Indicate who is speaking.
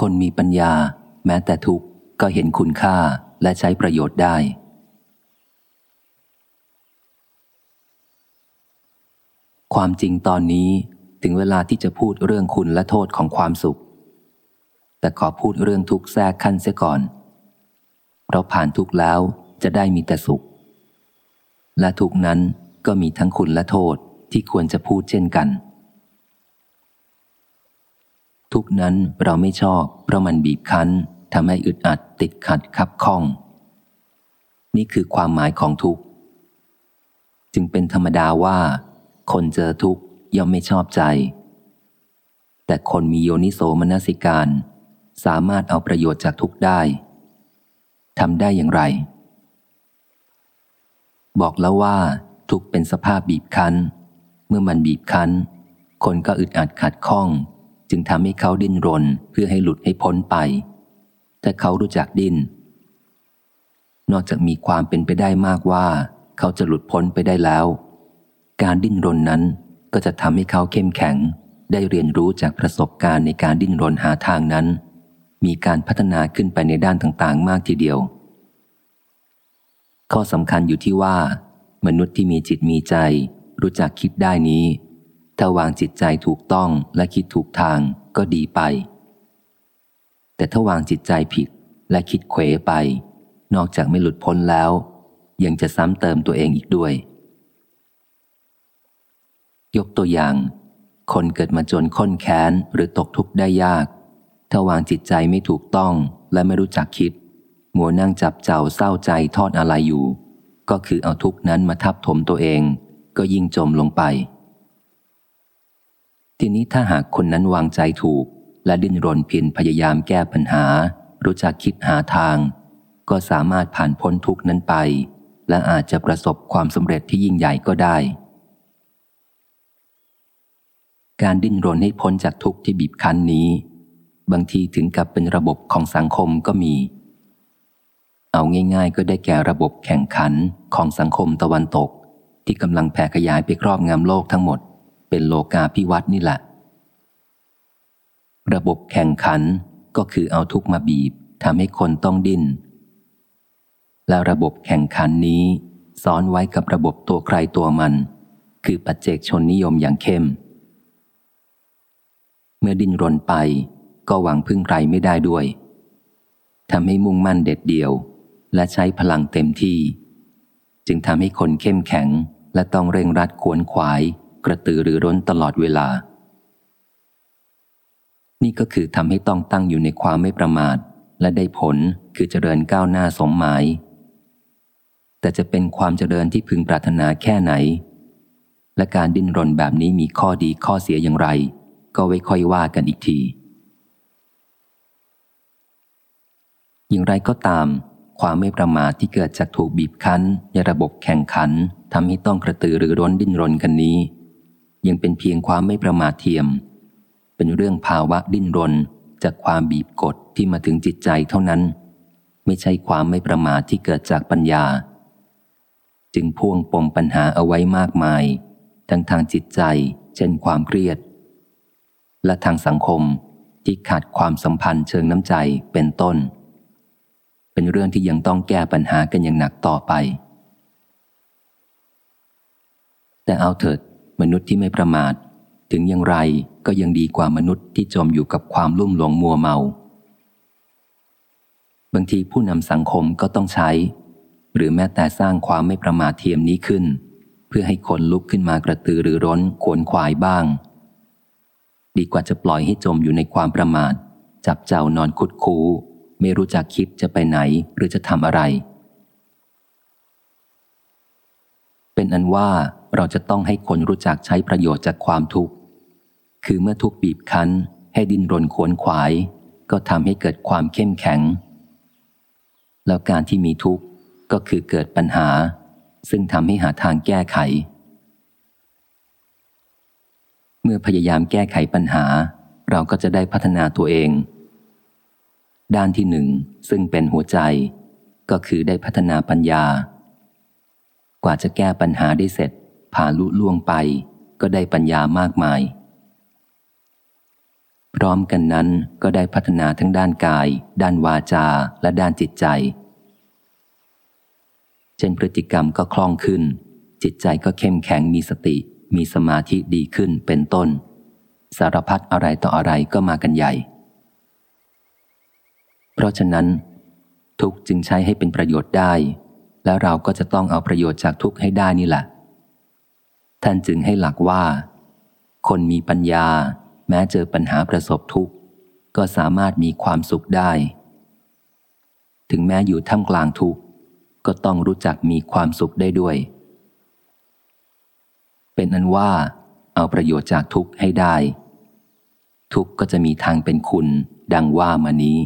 Speaker 1: คนมีปัญญา แม้แต่ทุกข์ก็เห็นคุณค่าและใช้ประโยชน์ได้ ความจริงตอนนี้ถึงเวลาที่จะพูดเรื่องคุณและโทษของความสุข แต่ขอพูดเรื่องทุกข์แทรกขั้นเสียก่อน เพราะผ่านทุกข์แล้วจะได้มีแต่สุข และทุกนั้นก็มีทั้งคุณและโทษที่ควรจะพูดเช่นกัน ทุกนั้นเราไม่ชอบเพราะมันบีบคั้นทำให้อึดอัดติดขัดขับข้อง นี่คือความหมายของทุกจึงเป็นธรรมดาว่า คนเจอทุกย่อมไม่ชอบใจ แต่คนมีโยนิโสมนสิการ สามารถเอาประโยชน์จากทุกได้ทำได้อย่างไร บอกแล้วว่า ทุกเป็นสภาพบีบคั้น เมื่อมันบีบคั้น คนก็อึดอัดขัดข้อง จึงทำให้เขาดิ้นรนเพื่อให้หลุดให้พ้นไป ถ้าเขารู้จักดิ้น นอกจากมีความเป็นไปได้มากว่า เขาจะหลุดพ้นไปได้แล้ว การดิ้นรนนั้นก็จะทำให้เขาเข้มแข็ง ได้เรียนรู้จากประสบการณ์ในการดิ้นรนหาทางนั้น มีการพัฒนาขึ้นไปในด้านต่างๆ มากทีเดียว ข้อสำคัญอยู่ที่ว่า มนุษย์ที่มีจิตมีใจ รู้จักคิดได้นี้ ถ้าวางจิตใจถูกต้องและคิดถูกทางก็ดีไป แต่ถ้าวางจิตใจผิดและคิดเขวไป นอกจากไม่หลุดพ้นแล้ว ยังจะซ้ำเติมตัวเองอีกด้วย ยกตัวอย่าง คนเกิดมาจนค้นแค้นหรือตกทุกข์ได้ยาก ถ้าวางจิตใจไม่ถูกต้องและไม่รู้จักคิด มัวนั่งจับเจ้าเศร้าใจทอดอะไรอยู่ ก็คือเอาทุกนั้นมาทับถมตัวเอง ก็ยิ่งจมลงไป ทีนี้ถ้าหากคนนั้นวางใจถูก และดิ้นรนเพียรพยายามแก้ปัญหา รู้จักคิดหาทาง ก็สามารถผ่านพ้นทุกนั้นไป และอาจจะประสบความสำเร็จที่ยิ่งใหญ่ก็ได้ การดิ้นรนให้พ้นจากทุกข์ที่บีบคั้นนี้ บางทีถึงกับเป็นระบบของสังคมก็มี เอาง่าย ๆ ก็ได้แก่ระบบแข่งขันของสังคมตะวันตก ที่กำลังแผ่ขยายไปครอบงำโลกทั้งหมด เป็นโลกาภิวัตนี่แหละ ระบบแข่งขันก็คือเอาทุกมาบีบทำให้คนต้องดิ้น และระบบแข่งขันนี้ซ้อนไว้กับระบบตัวใครตัวมัน คือปัจเจกชนนิยมอย่างเข้ม เมื่อดิ้นรนไปก็หวังพึ่งใครไม่ได้ด้วยทำให้มุ่งมั่นเด็ดเดี่ยว และใช้พลังเต็มที่ จึงทำให้คนเข้มแข็งและต้องเร่งรัดขวนขวาย กระตือรือร้นตลอดเวลา นี่ก็คือทำให้ต้องตั้งอยู่ในความไม่ประมาท และได้ผลคือเจริญก้าวหน้าสมหมาย แต่จะเป็นความเจริญที่พึงปรารถนาแค่ไหน และการดิ้นรนแบบนี้มีข้อดีข้อเสียอย่างไร ก็ไว้ค่อยว่ากันอีกทีอย่างไรก็ตาม ความไม่ประมาทที่เกิดจากถูกบีบคั้นในระบบแข่งขันทำให้ต้องกระตือรือร้นดิ้นรนกันนี้ ยังเป็นเพียงความไม่ประมาทเทียม เป็นเรื่องภาวะดิ้นรนจากความบีบกดที่มาถึงจิตใจเท่านั้น ไม่ใช่ความไม่ประมาทที่เกิดจากปัญญา จึงพ่วงปมปัญหาเอาไว้มากมาย ทั้งทางจิตใจ เช่นความเครียด และทางสังคมที่ขาดความสัมพันธ์เชิงน้ำใจเป็นต้น เป็นเรื่องที่ยังต้องแก้ปัญหากันอย่างหนักต่อไป แต่เอาเถิด มนุษย์ที่ไม่ประมาท ถึงอย่างไรก็ยังดีกว่ามนุษย์ที่จมอยู่กับความลุ่มหลงมัวเมา บางทีผู้นำสังคมก็ต้องใช้ หรือแม้แต่สร้างความไม่ประมาทเทียมนี้ขึ้น เพื่อให้คนลุกขึ้นมากระตือรือร้นขวนขวายบ้าง ดีกว่าจะปล่อยให้จมอยู่ในความประมาท จับเจ้านอนคุดคูไม่รู้จักคิดจะไปไหนหรือจะทำอะไร เป็นอันว่า เราจะต้องให้คนรู้จักใช้ประโยชน์จากความทุกข์ คือเมื่อทุกบีบคั้น ให้ดินรนขวนขวาย ก็ทำให้เกิดความเข้มแข็ง แล้วการที่มีทุกข์ก็คือเกิดปัญหา ซึ่งทำให้หาทางแก้ไข เมื่อพยายามแก้ไขปัญหา เราก็จะได้พัฒนาตัวเอง ด้านที่หนึ่งซึ่งเป็นหัวใจ ก็คือได้พัฒนาปัญญากว่าจะแก้ปัญหาได้เสร็จ ผ่าลุล่วงไปก็ได้ปัญญามากมาย พร้อมกันนั้นก็ได้พัฒนาทั้งด้านกาย ด้านวาจาและด้านจิตใจ เช่นพฤติกรรมก็คล่องขึ้น จิตใจก็เข้มแข็งมีสติ มีสมาธิดีขึ้นเป็นต้น สารพัดอะไรต่ออะไรก็มากันใหญ่ เพราะฉะนั้น ทุกจึงใช้ให้เป็นประโยชน์ได้ แล้วเราก็จะต้องเอาประโยชน์จากทุกให้ได้นี่แหละ ท่านจึงให้หลักว่า คนมีปัญญา แม้เจอปัญหาประสบทุกข์ก็สามารถมีความสุขได้ ถึงแม้อยู่ท่ามกลางทุกข์ก็ต้องรู้จักมีความสุขได้ด้วย เป็นอันว่า เอาประโยชน์จากทุกข์ให้ได้ ทุกข์ก็จะมีทางเป็นคุณดังว่ามานี้